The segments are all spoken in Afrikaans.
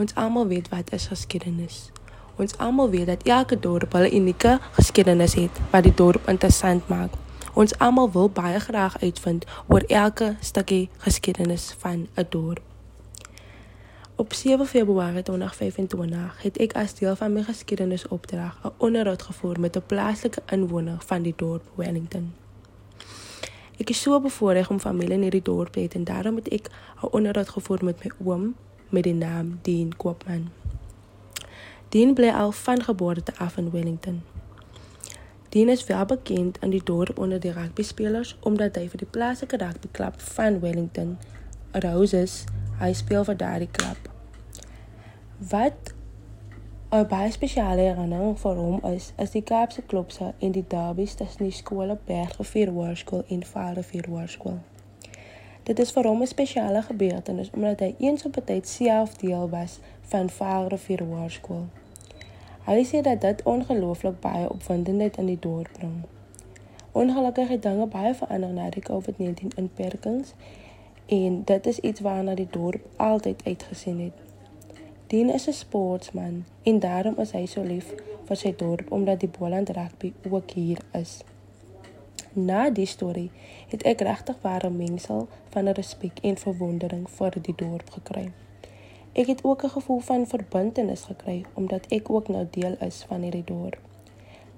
Ons almal weet wat is geskiedenis. Ons almal weet dat elke dorp 'n unieke geskiedenis het wat die dorp interessant maak. Ons almal wil baie graag uitvind oor elke stukkie geskiedenis van 'n dorp. Op 7 Februarie 2025 het ek as deel van my geskiedenisopdrag 'n onderhoud gevoer met 'n plaaslike inwoner van die dorp Wellington. Ek is so bevoorreg om familie in hierdie dorp te hê en daarom het ek 'n onderhoud gevoer met my oom met die naam Dean Koopman. Dean bly al van geboorte af in Wellington. Dean is wel bekend in die dorp onder die rugbyspelers omdat hy vir die plaaslike rugbyklub van Wellington, Roses, hy speel vir daardie klub. Wat 'n baie spesiale herinnering vir hom is, is die Kaapse klopse en die derbies tussen die skole Bergrivier Hoërskool en Vaalrivier Hoërskool. Dit is vir hom 'n spesiale gebeurtenis omdat hy eens op 'n tyd self deel was van Vaalrivier Hoërskool. Hy sê dat dit ongelooflik baie opwindendheid in die dorp bring. Ongelukkig het dinge baie verander na die COVID-19 inperkings en dit is iets waarna die dorp altyd uitgesien het. Dien is 'n sportsman en daarom is hy so lief vir sy dorp omdat die Boland rugby ook hier is. Na die storie het ek regtig ware mengsel van respek en verwondering vir die dorp gekry. Ek het ook 'n gevoel van verbintenis gekry omdat ek ook nou deel is van hierdie dorp.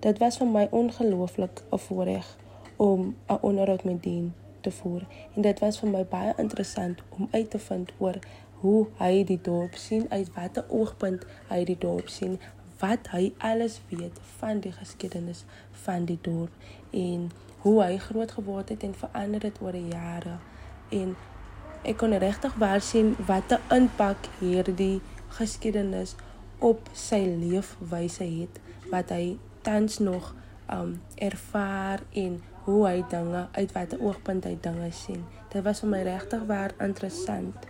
Dit was vir my ongelooflik 'n voorreg om 'n onderhoud met Dien te voer en dit was vir my baie interessant om uit te vind oor hoe hy die dorp sien, uit watter oogpunt hy die dorp sien, wat hy alles weet van die geskiedenis van die dorp en hoe hy groot geword het en verander het oor die jare. En ek kon regtig waar sien wat 'n impak hierdie geskiedenis op sy leefwyse het wat hy tans nog um ervaar en hoe hy dinge uit watter oogpunt hy dinge sien. Dit was vir my regtig waar interessant.